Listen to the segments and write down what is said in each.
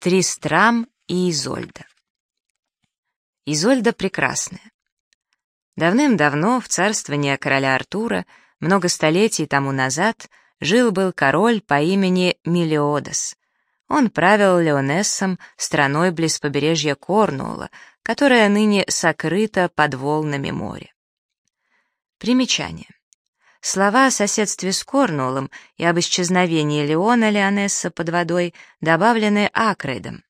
Тристрам и Изольда. Изольда прекрасная. Давным-давно, в царствовании короля Артура, много столетий тому назад, жил-был король по имени Мелиодас. Он правил Леонессом, страной близ побережья Корнуола, которая ныне сокрыта под волнами моря. Примечание. Слова о соседстве с Корнуоллом и об исчезновении Леона Леонесса под водой добавлены Акрейдом.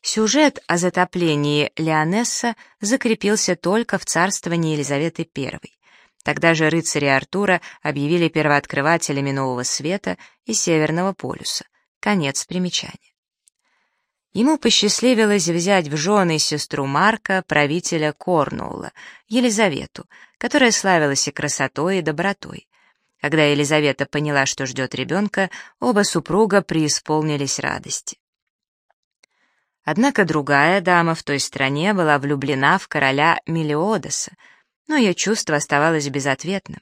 Сюжет о затоплении Леонесса закрепился только в царствовании Елизаветы I. Тогда же рыцари Артура объявили первооткрывателями Нового Света и Северного полюса. Конец примечания. Ему посчастливилось взять в жены сестру Марка, правителя Корнуула, Елизавету, которая славилась и красотой, и добротой. Когда Елизавета поняла, что ждет ребенка, оба супруга преисполнились радости. Однако другая дама в той стране была влюблена в короля Мелиодоса, но ее чувство оставалось безответным.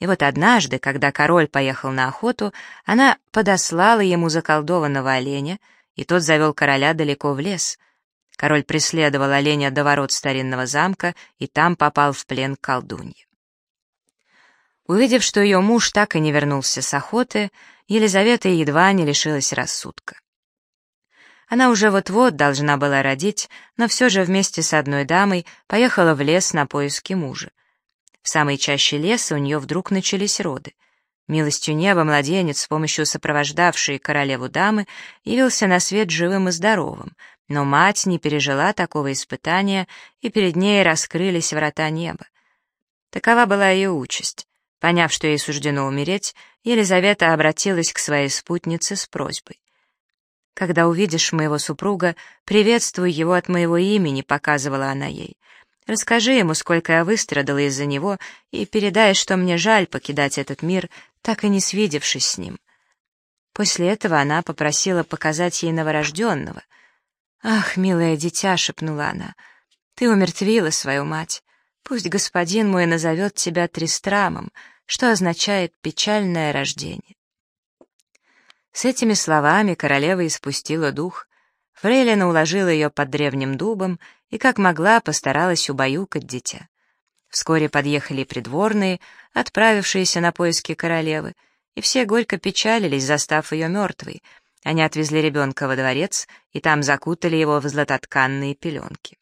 И вот однажды, когда король поехал на охоту, она подослала ему заколдованного оленя, и тот завел короля далеко в лес. Король преследовал оленя до ворот старинного замка и там попал в плен к колдунье. Увидев, что ее муж так и не вернулся с охоты, Елизавета едва не лишилась рассудка. Она уже вот-вот должна была родить, но все же вместе с одной дамой поехала в лес на поиски мужа. В самой чаще леса у нее вдруг начались роды. Милостью неба младенец с помощью сопровождавшей королеву дамы явился на свет живым и здоровым, но мать не пережила такого испытания, и перед ней раскрылись врата неба. Такова была ее участь. Поняв, что ей суждено умереть, Елизавета обратилась к своей спутнице с просьбой. «Когда увидишь моего супруга, приветствуй его от моего имени», — показывала она ей. «Расскажи ему, сколько я выстрадала из-за него, и передай, что мне жаль покидать этот мир, так и не свидевшись с ним. После этого она попросила показать ей новорожденного. «Ах, милое дитя!» — шепнула она. «Ты умертвила свою мать. Пусть господин мой назовет тебя Тристрамом, что означает «печальное рождение». С этими словами королева испустила дух. Фрейлина уложила ее под древним дубом и, как могла, постаралась убаюкать дитя. Вскоре подъехали придворные, отправившиеся на поиски королевы, и все горько печалились, застав ее мертвой. Они отвезли ребенка во дворец и там закутали его в златотканные пеленки.